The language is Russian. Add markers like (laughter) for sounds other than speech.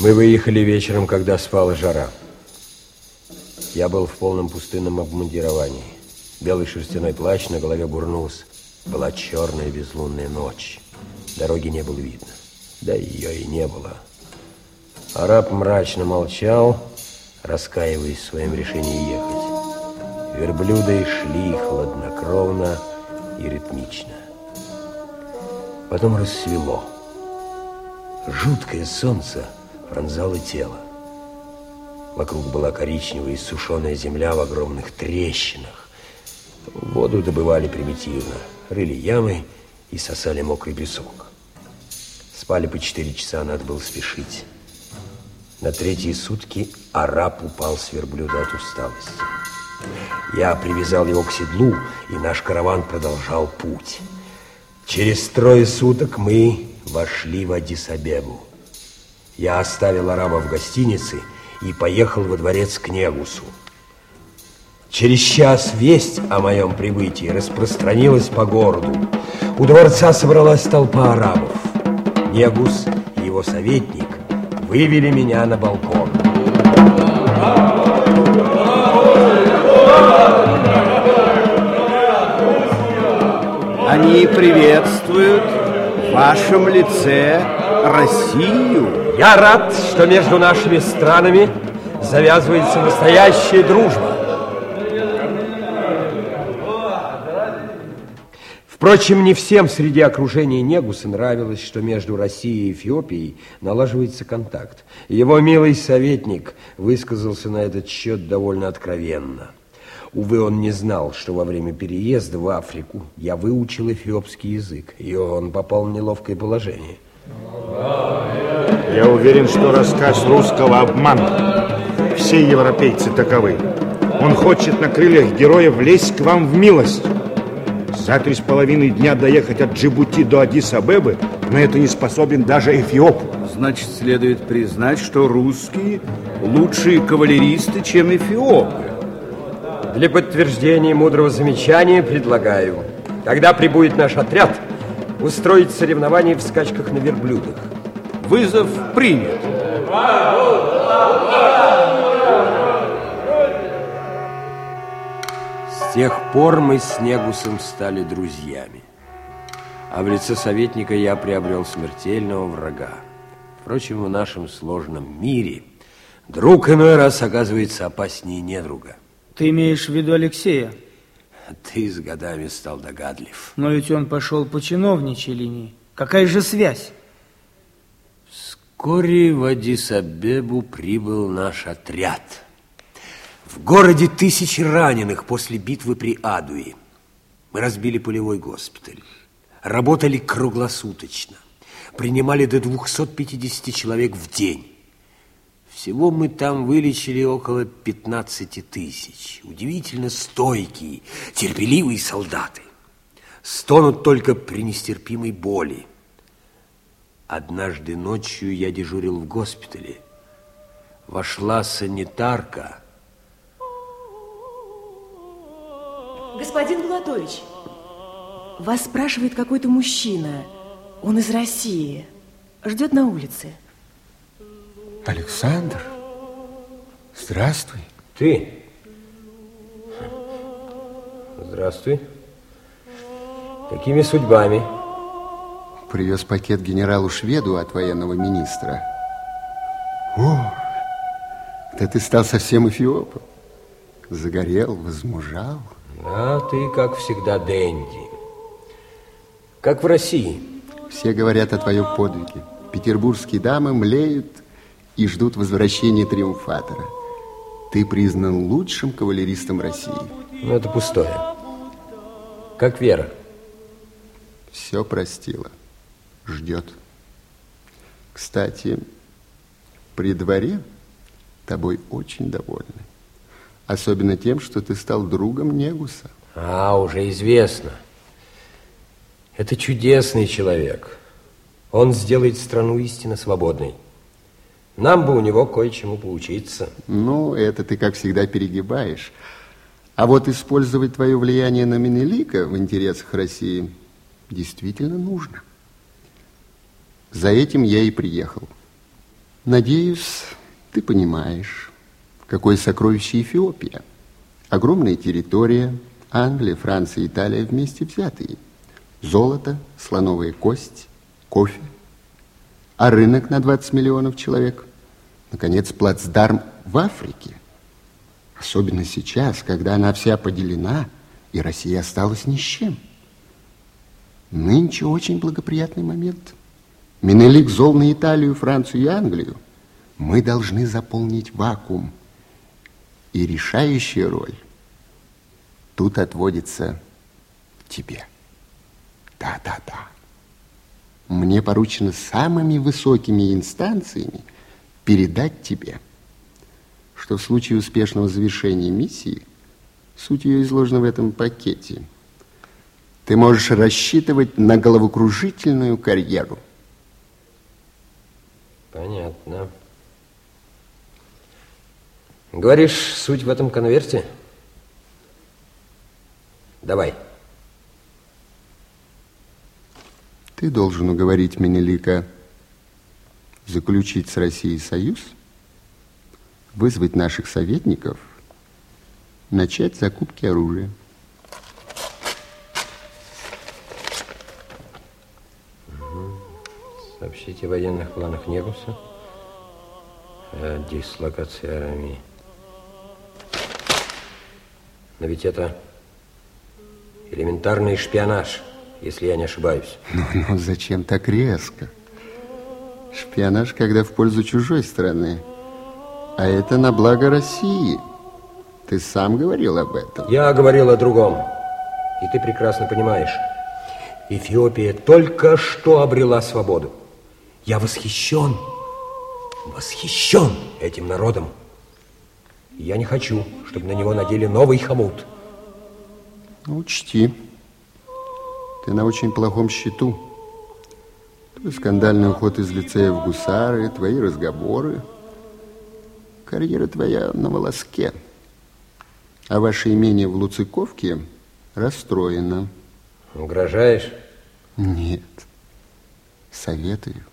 Мы выехали вечером, когда спала жара. Я был в полном пустынном обмундировании. Белый шерстяной плащ на голове бурнус. Была черная безлунная ночь. Дороги не было видно. Да ее и не было. Араб мрачно молчал, раскаиваясь в своем решении ехать. Верблюды шли хладнокровно и ритмично. Потом рассвело. Жуткое солнце пронзало тело. Вокруг была коричневая и сушеная земля в огромных трещинах. Воду добывали примитивно. Рыли ямы и сосали мокрый песок. Спали по четыре часа, надо было спешить. На третьи сутки араб упал с верблюда от усталости. Я привязал его к седлу, и наш караван продолжал путь. Через трое суток мы вошли в Адисабебу. Я оставил араба в гостинице и поехал во дворец к Негусу. Через час весть о моем прибытии распространилась по городу. У дворца собралась толпа арабов. Негус и его советник вывели меня на балкон. Они приветствуют в вашем лице Россию. Я рад, что между нашими странами завязывается настоящая дружба. Впрочем, не всем среди окружения Негуса нравилось, что между Россией и Эфиопией налаживается контакт. Его милый советник высказался на этот счет довольно откровенно. Увы, он не знал, что во время переезда в Африку я выучил эфиопский язык, и он попал в неловкое положение. Я уверен, что рассказ русского обман. Все европейцы таковы. Он хочет на крыльях героя влезть к вам в милость. За три с половиной дня доехать от Джибути до Адис-Абебы на это не способен даже Эфиоп. Значит, следует признать, что русские лучшие кавалеристы, чем эфиопы. Для подтверждения мудрого замечания предлагаю, когда прибудет наш отряд, устроить соревнования в скачках на верблюдах. Вызов принят. С тех пор мы с Негусом стали друзьями. А в лице советника я приобрел смертельного врага. Впрочем, в нашем сложном мире друг иной раз оказывается опаснее недруга. Ты имеешь в виду Алексея? Ты с годами стал догадлив. Но ведь он пошел по чиновничьей линии. Какая же связь? Вскоре в Адисабебу прибыл наш отряд. В городе тысячи раненых после битвы при Адуе. Мы разбили полевой госпиталь. Работали круглосуточно. Принимали до 250 человек в день. Всего мы там вылечили около 15 тысяч. Удивительно стойкие, терпеливые солдаты. Стонут только при нестерпимой боли. Однажды ночью я дежурил в госпитале. Вошла санитарка. Господин Булатович, вас спрашивает какой-то мужчина. Он из России. Ждет на улице. Александр, здравствуй. Ты? Здравствуй. Какими судьбами? Привез пакет генералу-шведу от военного министра. О, да ты стал совсем эфиопом. Загорел, возмужал. А ты, как всегда, Дэнди. Как в России. Все говорят о твоем подвиге. Петербургские дамы млеют и ждут возвращения триумфатора. Ты признан лучшим кавалеристом России. Ну, это пустое. Как Вера. Все простила. Ждет. Кстати, при дворе тобой очень довольны. Особенно тем, что ты стал другом Негуса. А, уже известно. Это чудесный человек. Он сделает страну истинно свободной. Нам бы у него кое-чему поучиться. Ну, это ты, как всегда, перегибаешь. А вот использовать твое влияние на Менелика в интересах России действительно нужно. За этим я и приехал. Надеюсь, ты понимаешь, какое сокровище Эфиопия. Огромная территория, Англия, Франция, Италия вместе взятые. Золото, слоновая кость, кофе. А рынок на 20 миллионов человек. Наконец, плацдарм в Африке. Особенно сейчас, когда она вся поделена, и Россия осталась ни с чем. Нынче очень благоприятный момент. Менелик зол на Италию, Францию и Англию. Мы должны заполнить вакуум. И решающая роль тут отводится тебе. Да-да-да. Мне поручено самыми высокими инстанциями передать тебе, что в случае успешного завершения миссии, суть ее изложена в этом пакете, ты можешь рассчитывать на головокружительную карьеру. Понятно. Говоришь, суть в этом конверте? Давай. Ты должен уговорить Менелика заключить с Россией союз, вызвать наших советников, начать закупки оружия. Сообщите о военных планах Негуса о дислокации армии. Но ведь это элементарный шпионаж, если я не ошибаюсь. (laughs) Ну, ну зачем так резко? Шпионаж, когда в пользу чужой страны. А это на благо России. Ты сам говорил об этом. Я говорил о другом. И ты прекрасно понимаешь. Эфиопия только что обрела свободу. Я восхищен, восхищен этим народом. Я не хочу, чтобы на него надели новый хомут. Ну, учти, ты на очень плохом счету. Твой скандальный уход из лицея в гусары, твои разговоры. Карьера твоя на волоске. А ваше имение в Луциковке расстроено. Угрожаешь? Нет. Советую.